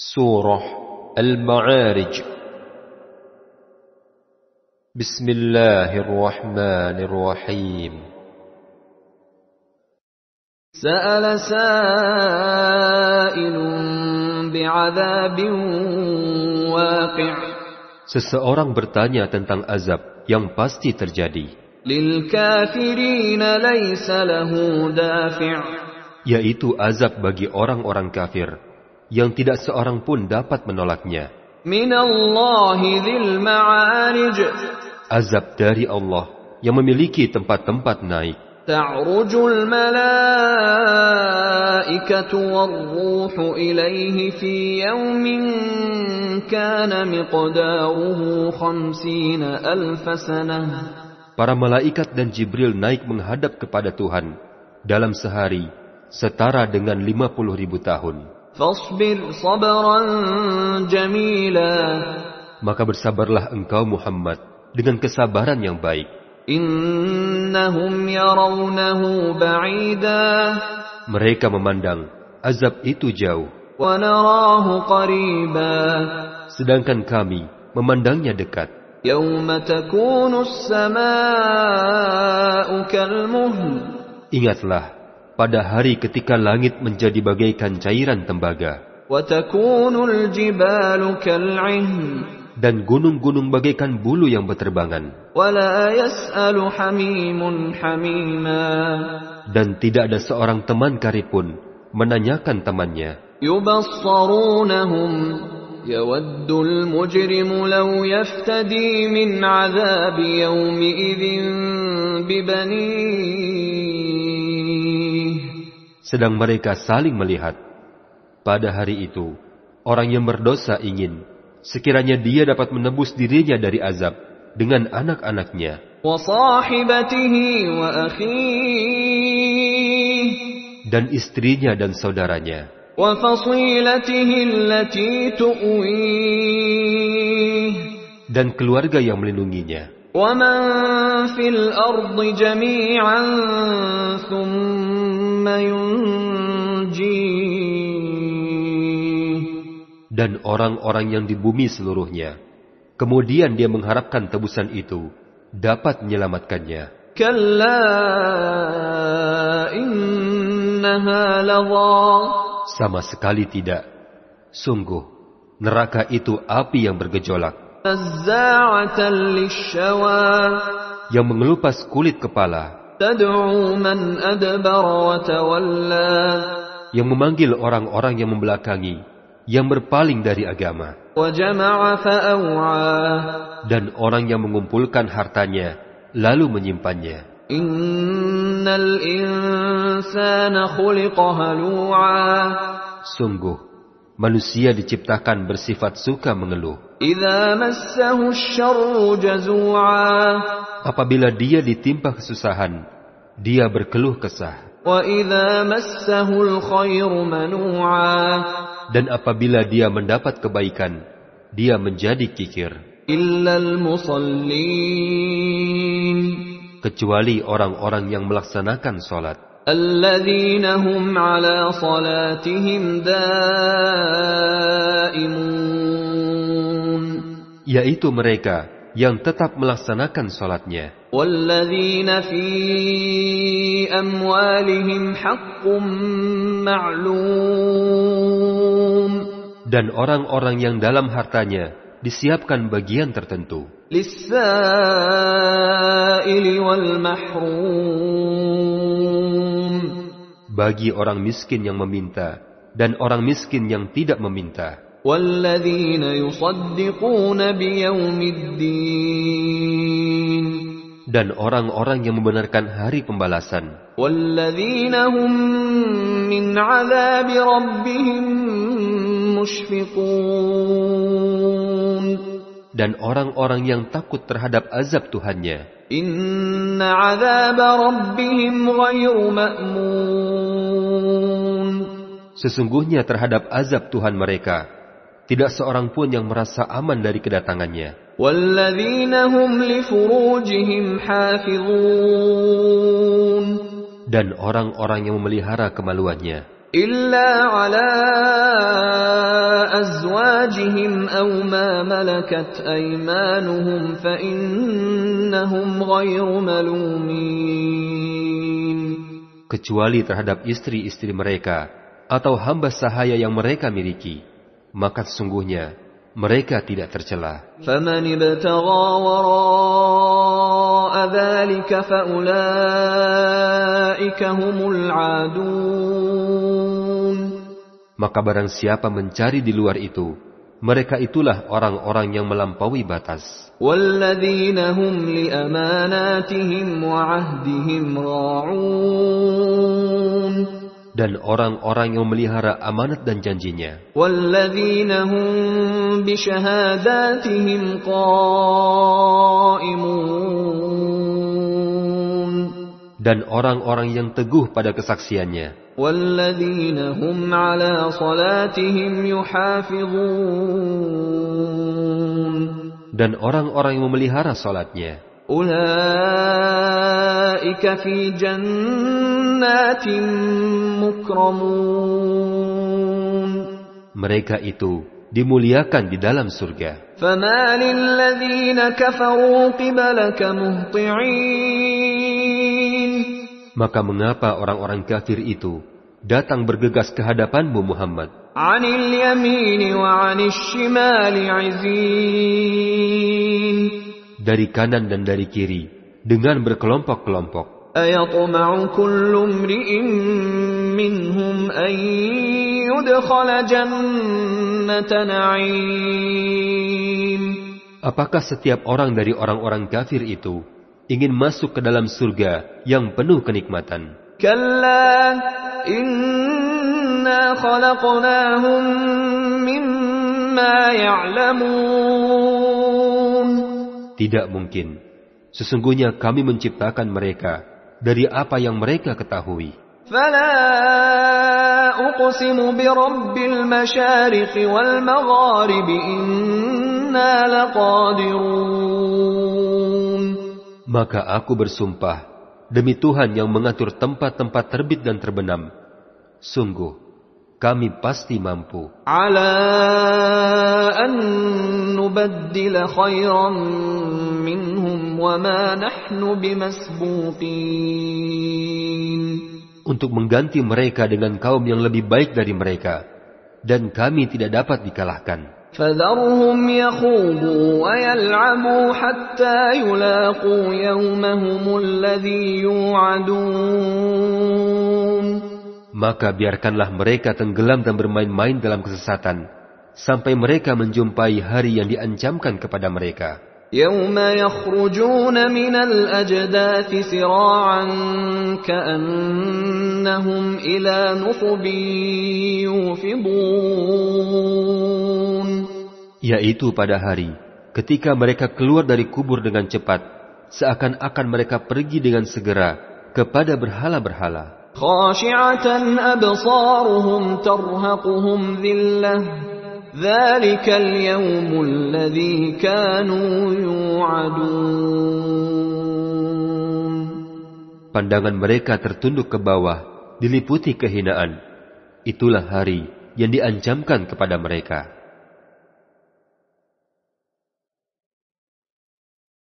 Surah Al-Ma'arij Bismillahirrahmanirrahim سأل سائل بعذاب واقع Seseorang bertanya tentang azab yang pasti terjadi, للكافرين ليس له دافع yaitu azab bagi orang-orang kafir yang tidak seorang pun dapat menolaknya. من الله ذي المعارج Azab dari Allah yang memiliki tempat-tempat naik. تعرج الملائكة والروح إليه في يوم كان مقداره خمسين ألف سنة Para malaikat dan Jibril naik menghadap kepada Tuhan dalam sehari setara dengan 50 ribu tahun. Maka bersabarlah engkau Muhammad dengan kesabaran yang baik. Mereka memandang azab itu jauh. Sedangkan kami memandangnya dekat. Ingatlah, pada hari ketika langit menjadi bagaikan cairan tembaga, وتكون الجبال كالعهن dan gunung-gunung bagaikan bulu yang berterbangan, ولا يسأل حميم حميما dan tidak ada seorang teman karib pun menanyakan temannya. يبصرونهم يود المجرم لو يفتدي من عذاب يومئذ ببنيه Sedang mereka saling melihat. Pada hari itu, orang yang berdosa ingin sekiranya dia dapat menebus dirinya dari azab dengan anak-anaknya وصاحبته وأخيه dan istrinya dan saudaranya وفصيلته التي تؤويه dan keluarga yang melindunginya ومن في الأرض جميعا ثم ينجيه Dan orang-orang yang di bumi seluruhnya, kemudian dia mengharapkan tebusan itu dapat menyelamatkannya. Sama sekali tidak. Sungguh, neraka itu api yang bergejolak. Yang mengelupas kulit kepala تدعو من أدبر وتولى yang memanggil orang-orang yang membelakangi, yang berpaling dari agama, وجمع فأوعى dan orang yang mengumpulkan hartanya, lalu menyimpannya. إن الإنسان خلق هلوعا Sungguh, manusia diciptakan bersifat suka mengeluh. apabila dia ditimpa kesusahan, dia berkeluh kesah. Dan apabila dia mendapat kebaikan, dia menjadi kikir. Kecuali orang-orang yang melaksanakan sholat. Yaitu mereka yang tetap melaksanakan sholatnya. والذين في أموالهم حق معلوم Dan orang-orang yang dalam hartanya disiapkan bagian tertentu. للسائل والمحروم Bagi orang miskin yang meminta dan orang miskin yang tidak meminta. والذين يصدقون بيوم الدين Dan orang-orang yang membenarkan hari pembalasan. والذين هم من عذاب ربهم مشفقون Dan orang-orang yang takut terhadap azab Tuhannya. إن عذاب ربهم غير مأمون Sesungguhnya terhadap azab Tuhan mereka, tidak seorang pun yang merasa aman dari kedatangannya. والذين هم لفروجهم حافظون Dan orang-orang yang memelihara kemaluannya, إلا على أزواجهم أو ما ملكت أيمانهم فإنهم غير ملومين kecuali terhadap istri-istri mereka atau hamba sahaya yang mereka miliki, maka sesungguhnya mereka tidak tercela. Maka barang siapa mencari di luar itu, mereka itulah orang-orang yang melampaui batas dan orang-orang yang memelihara amanat dan janjinya. Dan orang-orang yang teguh pada kesaksiannya. Dan orang-orang yang memelihara salatnya. أولئك في جنات مكرمون Mereka itu dimuliakan di dalam surga. فما للذين كفروا قبلك مهطعين Maka mengapa orang-orang kafir itu datang bergegas ke hadapanmu Muhammad عن اليمين وعن الشمال عزين dari kanan dan dari kiri dengan berkelompok-kelompok. أيطمع كل امرئ منهم أن يدخل جنة نعيم Apakah setiap orang dari orang-orang kafir itu ingin masuk ke dalam surga yang penuh kenikmatan? كلا إنا خلقناهم مما يعلمون Tidak mungkin. Sesungguhnya kami menciptakan mereka dari apa yang mereka ketahui. فلا أقسم برب المشارق والمغارب إنا لقادرون Maka aku bersumpah demi Tuhan yang mengatur tempat-tempat terbit dan terbenam. Sungguh, kami pasti mampu على أن نبدل خيرا untuk mengganti mereka dengan kaum yang lebih baik dari mereka, dan kami tidak dapat dikalahkan. فذرهم يخوضوا ويلعبوا حتى يلاقوا يومهم الذي يوعدون Maka biarkanlah mereka tenggelam dan bermain-main dalam kesesatan, sampai mereka menjumpai hari yang diancamkan kepada mereka. يوم يخرجون من الأجداث سراعا كأنهم إلى نصب يوفضون Yaitu pada hari ketika mereka keluar dari kubur dengan cepat, seakan-akan mereka pergi dengan segera kepada berhala-berhala. خاشعة أبصارهم ترهقهم ذلة ذلك اليوم الذي كانوا يوعدون Pandangan mereka tertunduk ke bawah, diliputi kehinaan. Itulah hari yang diancamkan kepada mereka.